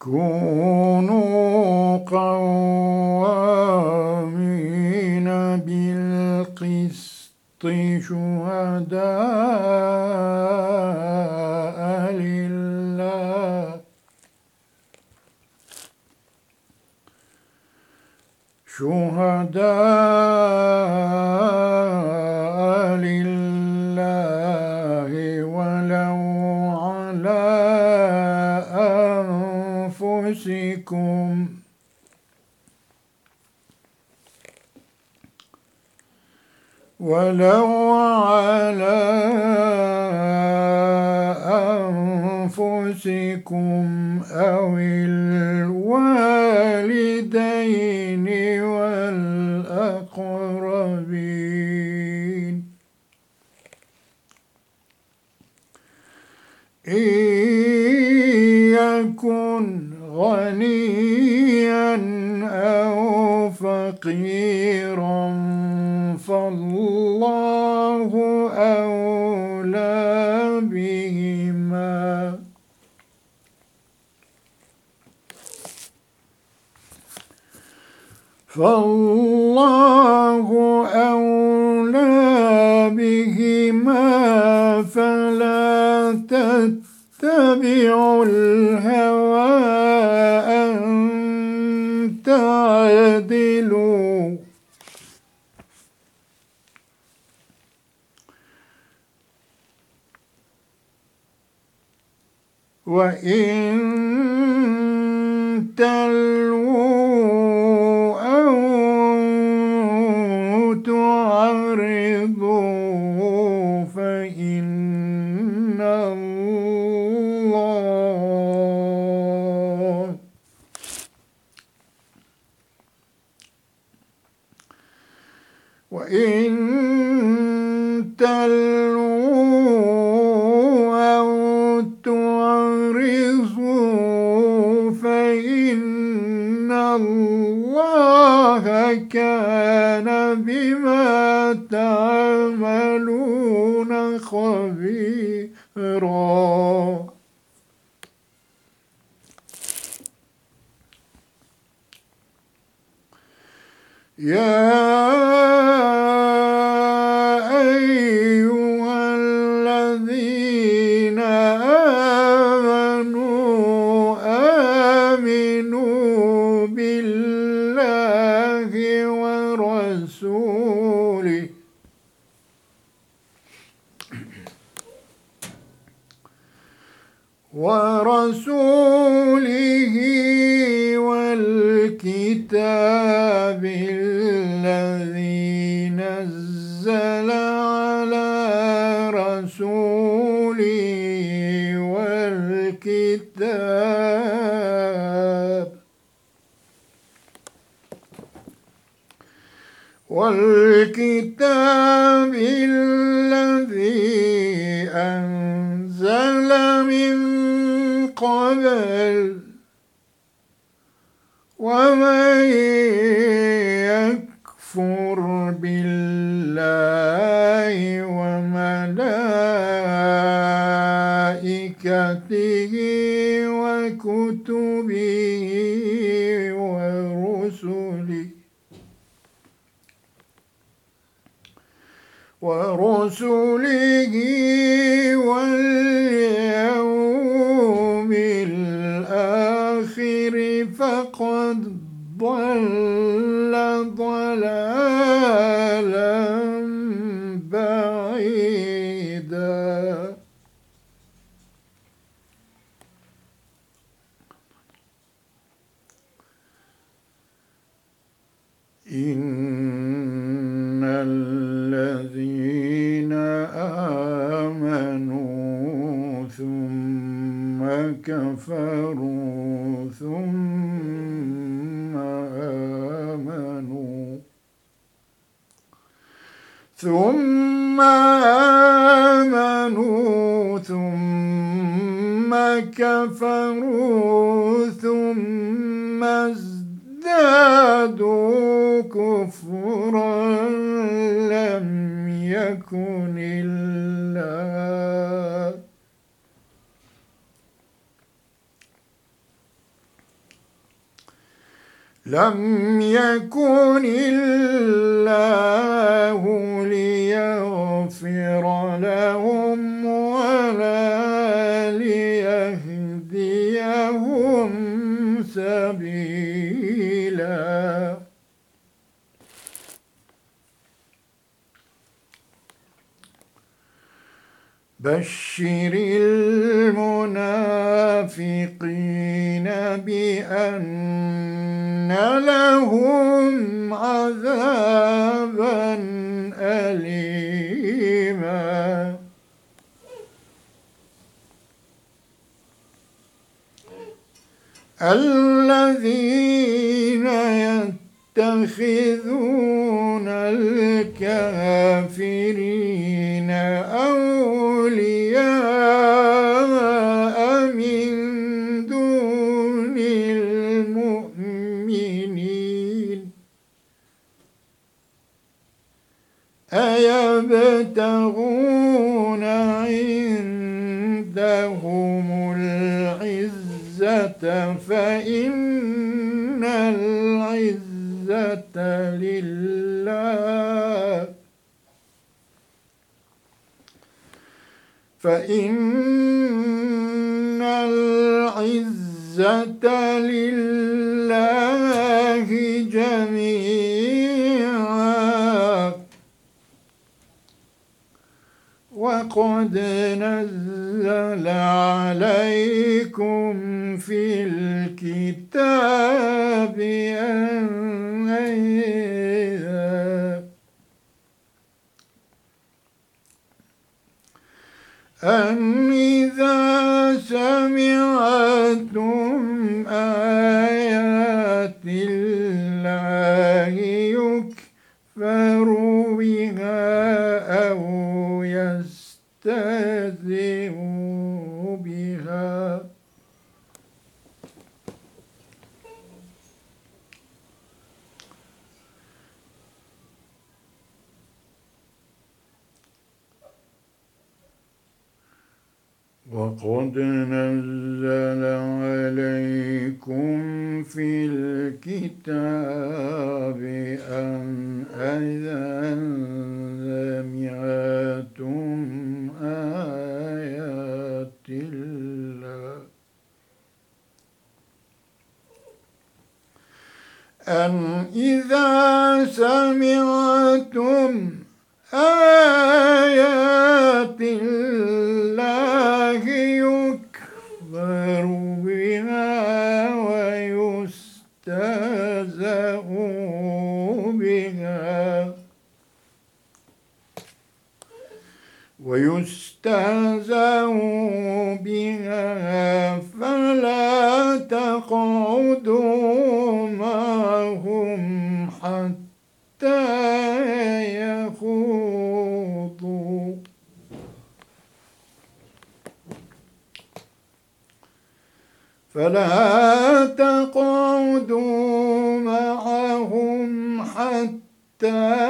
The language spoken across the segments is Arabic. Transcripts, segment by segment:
كونوا قوامين بالقسط شهداء لله. شهداء أنفسكم ولو على أنفسكم أو الوالدين والأقربين إن يكن غنيا أو فقيرا فالله أولى بهما فالله أولى بهما فلا تتبعوا الهوى تعدلوا. وإن تلووا أو تعرضوا فإن الله وإن تلووا أو تعرضوا فإن الله كان بما تعملون خبيرا. يا والكتاب الذي نزل على رسوله والكتاب والكتاب الذي أنزل من قبل ومن يكفر بالله وملائكته وكتبه ورسله ورسله واليوم قد ضل ضلالا بعيدا. إن الذين آمنوا ثم كفروا ثم ثم آمنوا ثم كفروا ثم ازدادوا كفرا لم يكن الله. لم يكن الله ليغفر لهم ولا ليهديهم سبيلا. بشر المنافقين بأن لهم عذابا الذين يتخذون الكافرين أولياء من دون المؤمنين أيبتغون عندهم العزة فإن العزة لله. فإن العزة لله. وقد نزل عليكم في الكتاب أن إذا أن إذا سمعتم آيات الله يكفر بها أو يستهزئ بها وقد نزل عليكم في الكتاب أن إذا سمعتم آيات الله. أن إذا سمعتم فلا تقعدوا معهم حتى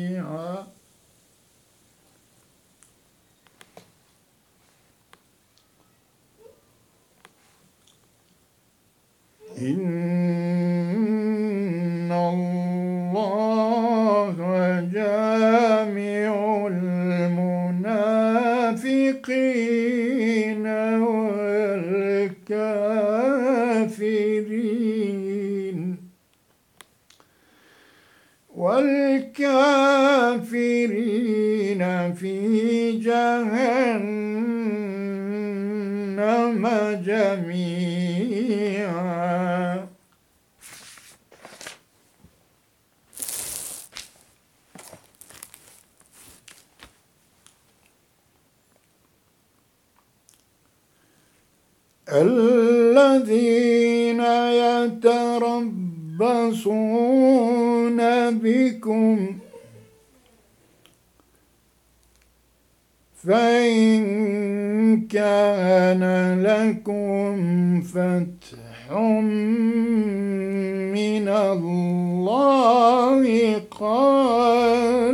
والكافرين والكافرين في جهنم جميعا. الذين يتربصون بكم. فإن كان لكم فتح من الله قالوا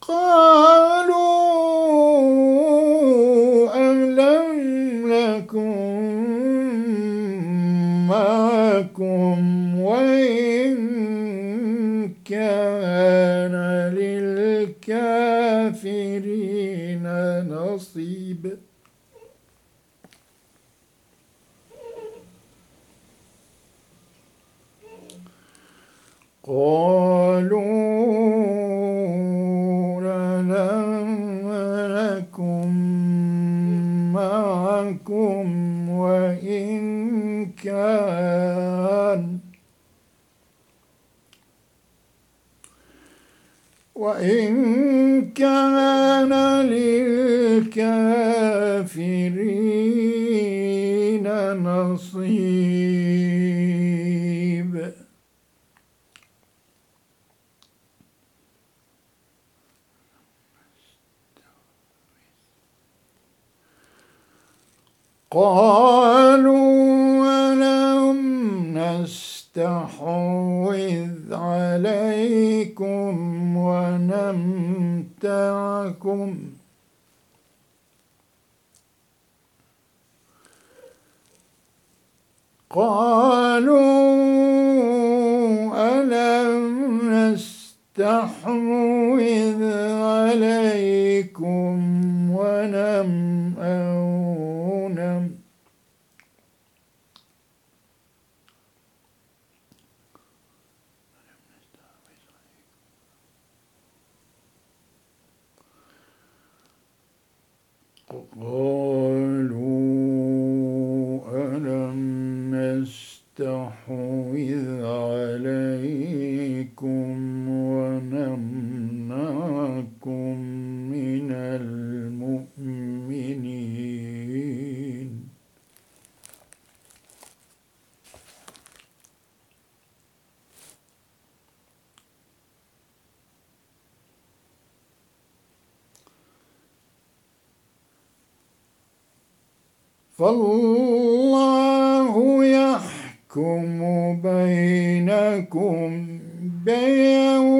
قالوا ألم نكن معكم وإن كان للكافرين نصيب قالوا لم نكن معكم وإن كان. وإن كان للكافرين نصيب. قالوا ألم نستحوذ عليكم ونمتعكم؟ قالوا ألم نستحوذ عليكم ونمأ قالوا ألم نستحوذ عليكم ونمنعكم من المؤمنين فالله يحكم بينكم بيوم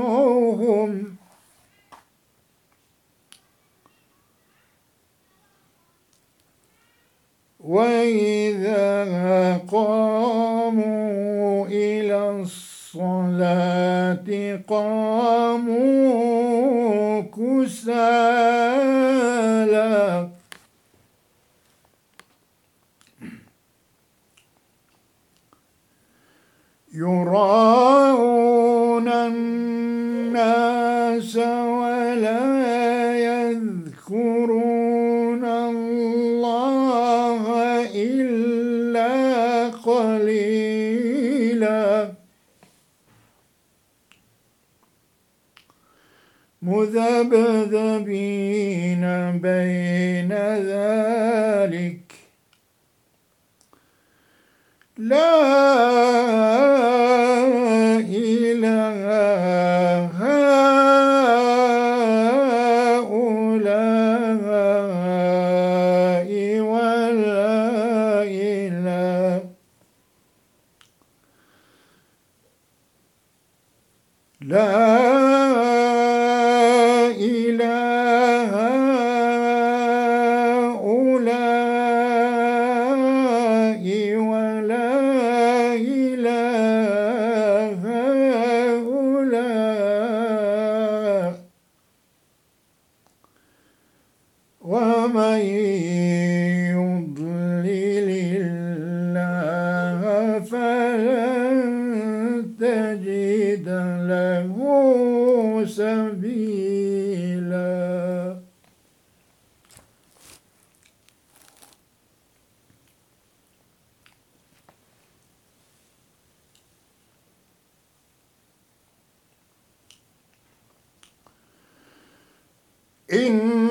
خادعهم وإذا قاموا إلى الصلاة قاموا كسالى. يراءون مذبذبين بين ذلك. لا ومن يضلل الله فلن تجد له سبيلا. إن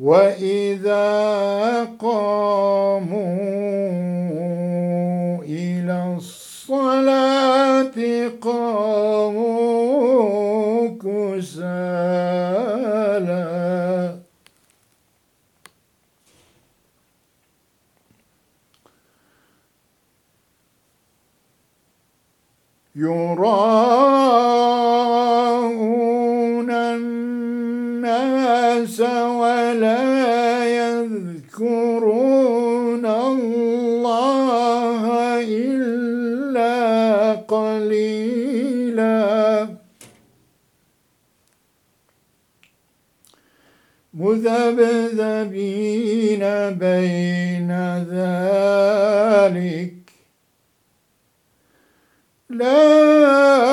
وإذا قاموا إلى الصلاة قاموا كسالى يراءون مذبذبين بين ذلك. لا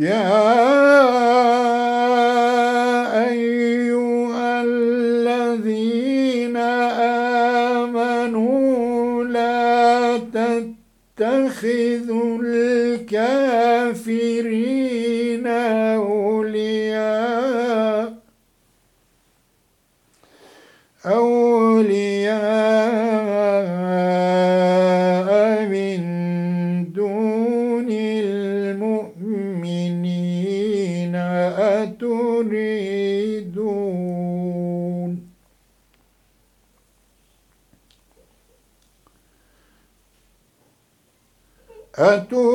يا أتريدون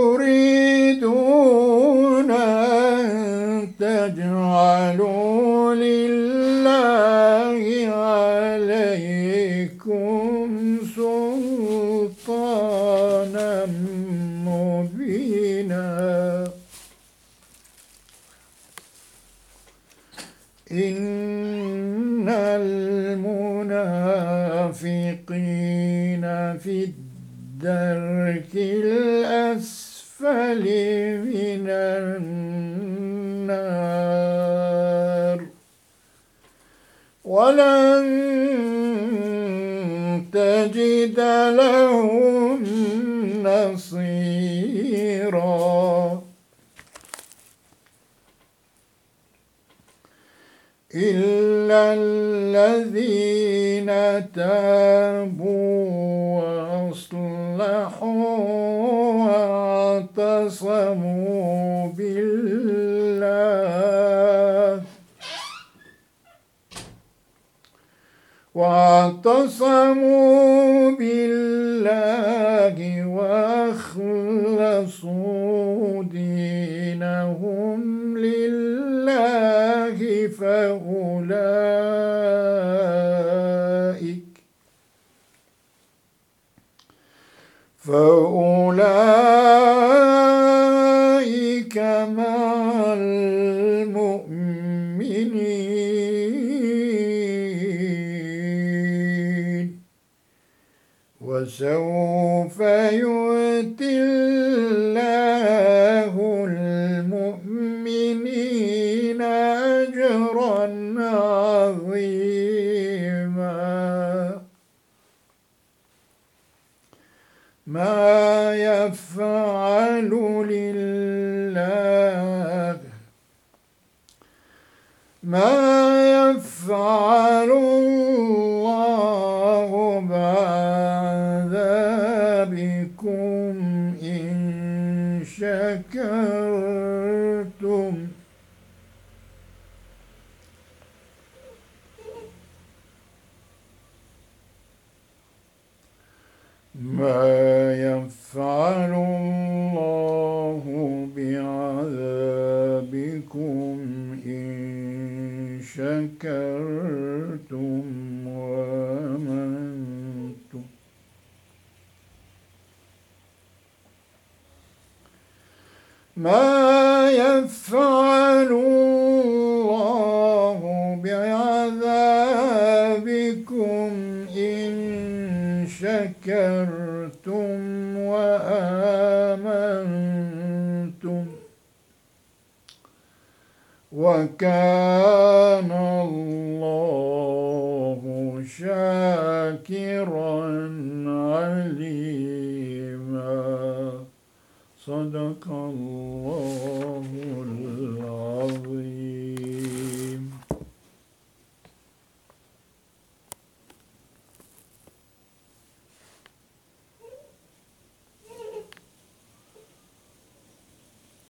الدرك الأسفل من النار. ولن تجد لهم نصيرا. إلا الذين تابوا واعتصموا بالله واعتصموا بالله واخلصوا دينهم لله فأولئك فأولئك مع المؤمنين. وسوف يؤتي لله. ما يفعل الله بعذابكم إن شكرتم؟ ما يفعل شكرتم وآمنتم. ما يفعل الله بعذابكم إن شكرتم وآمنتم وكان الله شاكرا عليما. صدق الله.